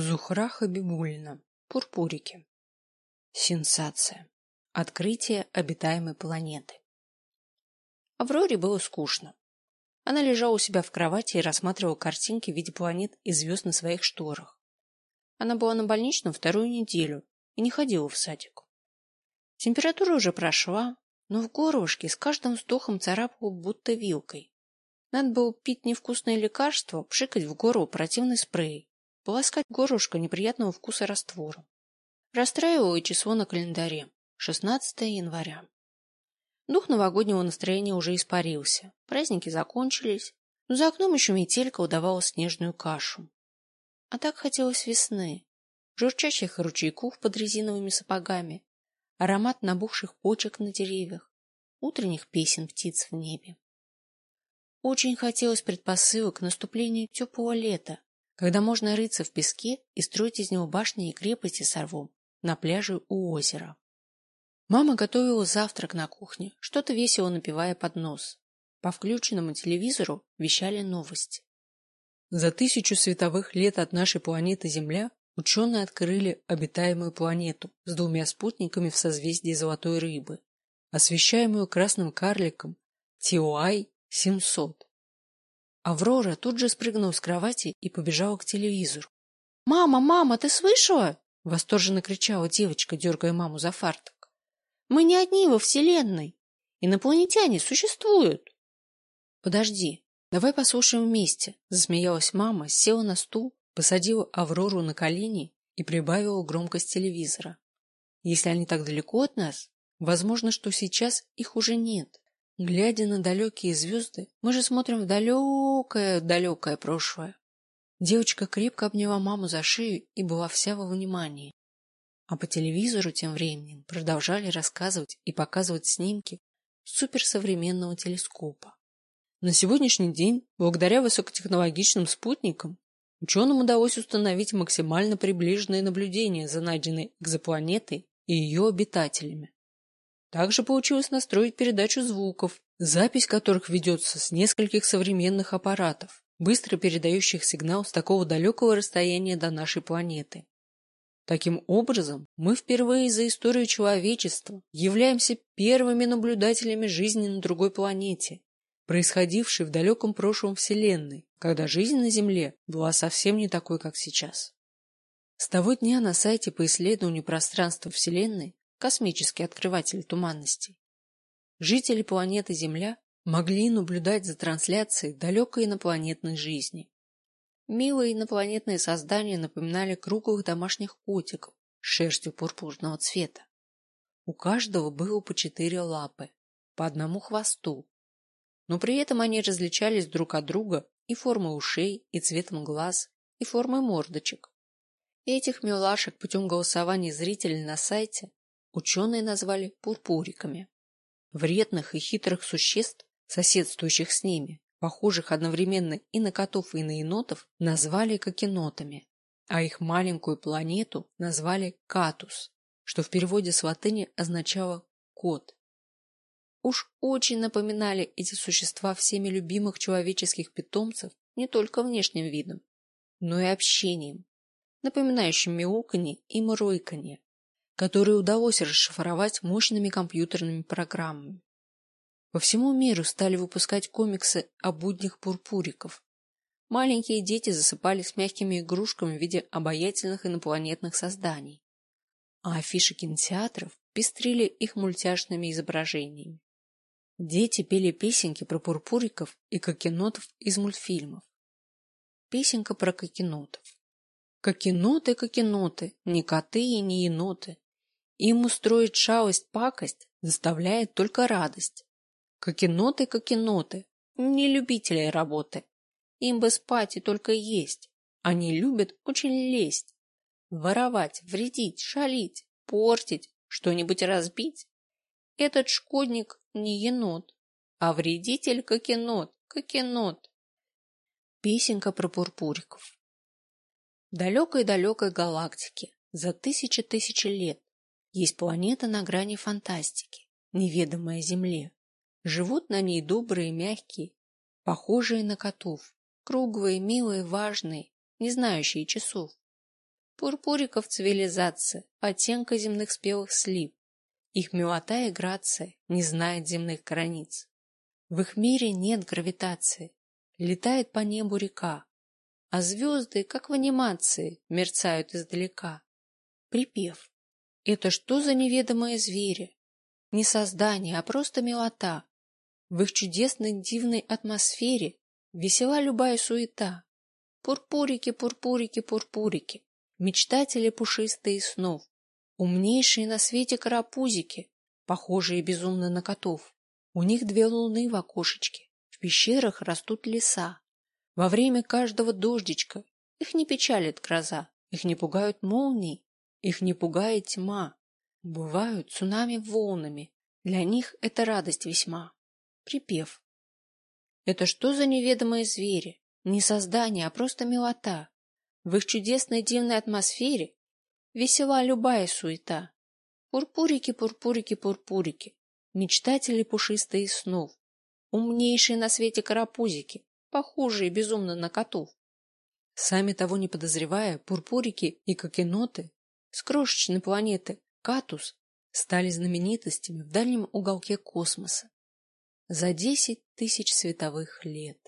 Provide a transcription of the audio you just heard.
Зухра Хабибулина. Пурпурики. Сенсация. Открытие обитаемой планеты. Авроре было скучно. Она лежала у себя в кровати и рассматривала картинки в виде планет и звезд на своих шторах. Она была на больничном вторую неделю и не ходила в садик. Температура уже прошла, но в горлышке с каждым вздохом царапало будто вилкой. Надо было пить невкусное лекарство, пшикать в горло противный спрей, полоскать горлышко неприятного вкуса раствором. Расстраивало число на календаре — 16 января. Дух новогоднего настроения уже испарился, праздники закончились, но за окном еще метелька удавала снежную кашу. А так хотелось весны, журчащих ручейков под резиновыми сапогами, аромат набухших почек на деревьях, утренних песен птиц в небе. Очень хотелось предпосылок к наступлению теплого лета, когда можно рыться в песке и строить из него башни и крепости с орвом на пляже у озера. Мама готовила завтрак на кухне, что-то весело напивая под нос. По включенному телевизору вещали новости. За тысячу световых лет от нашей планеты Земля ученые открыли обитаемую планету с двумя спутниками в созвездии Золотой Рыбы, освещаемую красным карликом Тиуай-700. Аврора тут же спрыгнула с кровати и побежала к телевизору. «Мама, мама, ты слышала?» — восторженно кричала девочка, дергая маму за фартук. Мы не одни во Вселенной. Инопланетяне существуют. Подожди, давай послушаем вместе, засмеялась мама, села на стул, посадила Аврору на колени и прибавила громкость телевизора. Если они так далеко от нас, возможно, что сейчас их уже нет. Глядя на далекие звезды, мы же смотрим в далекое-далекое прошлое. Девочка крепко обняла маму за шею и была вся во внимании. А по телевизору тем временем продолжали рассказывать и показывать снимки суперсовременного телескопа. На сегодняшний день, благодаря высокотехнологичным спутникам, ученым удалось установить максимально приближенные наблюдения за найденной экзопланетой и ее обитателями. Также получилось настроить передачу звуков, запись которых ведется с нескольких современных аппаратов, быстро передающих сигнал с такого далекого расстояния до нашей планеты. Таким образом, мы впервые за историю человечества являемся первыми наблюдателями жизни на другой планете, происходившей в далеком прошлом Вселенной, когда жизнь на Земле была совсем не такой, как сейчас. С того дня на сайте по исследованию пространства Вселенной «Космический открыватель туманностей» жители планеты Земля могли наблюдать за трансляцией далекой инопланетной жизни. Милые инопланетные создания напоминали круглых домашних котиков с шерстью пурпурного цвета. У каждого было по четыре лапы, по одному хвосту, но при этом они различались друг от друга и формой ушей, и цветом глаз, и формой мордочек. Этих милашек путем голосования зрителей на сайте ученые назвали пурпуриками. Вредных и хитрых существ, соседствующих с ними, похожих одновременно и на котов, и на енотов, назвали кокенотами, а их маленькую планету назвали Катус, что в переводе с латыни означало «кот». Уж очень напоминали эти существа всеми любимых человеческих питомцев не только внешним видом, но и общением, напоминающим мяуканье и мурлыканье, которые удалось расшифровать мощными компьютерными программами. По всему миру стали выпускать комиксы о буднях пурпуриков. Маленькие дети засыпались мягкими игрушками в виде обаятельных инопланетных созданий. А афиши кинотеатров пестрили их мультяшными изображениями. Дети пели песенки про пурпуриков и кокенотов из мультфильмов. Песенка про кокенотов. Кокеноты, кокеноты, не коты и не еноты. Им устроить шалость, пакость заставляет только радость. Кокеноты, кокеноты, не любители работы. Им бы спать и только есть. Они любят очень лезть. Воровать, вредить, шалить, портить, что-нибудь разбить. Этот шкодник не енот, а вредитель кокенот, кокенот. Песенка про пурпуриков. В далекой-далекой галактике за тысячи тысячи лет есть планета на грани фантастики, неведомая Земле. Живут на ней добрые, мягкие, похожие на котов, круглые, милые, важные, не знающие часов. Пурпуриков цивилизация, оттенка земных спелых слив. Их милота и грация не знает земных границ. В их мире нет гравитации. Летает по небу река, а звезды, как в анимации, мерцают издалека. Припев. Это что за неведомые звери? Не создание, а просто милота. В их чудесной дивной атмосфере весела любая суета. Пурпурики, пурпурики, пурпурики, мечтатели пушистые снов, умнейшие на свете карапузики, похожие безумно на котов. У них две луны в окошечке, в пещерах растут леса. Во время каждого дождичка их не печалит гроза, их не пугают молнии, их не пугает тьма. Бывают цунами волнами, для них это радость весьма. Припев. Это что за неведомые звери? Не создание, а просто милота. В их чудесной дивной атмосфере весела любая суета. Пурпурики, пурпурики, пурпурики, мечтатели пушистые снов, умнейшие на свете карапузики, похожие безумно на котов. Сами того не подозревая, пурпурики и кокеноты с крошечной планеты Катус стали знаменитостями в дальнем уголке космоса за десять тысяч световых лет.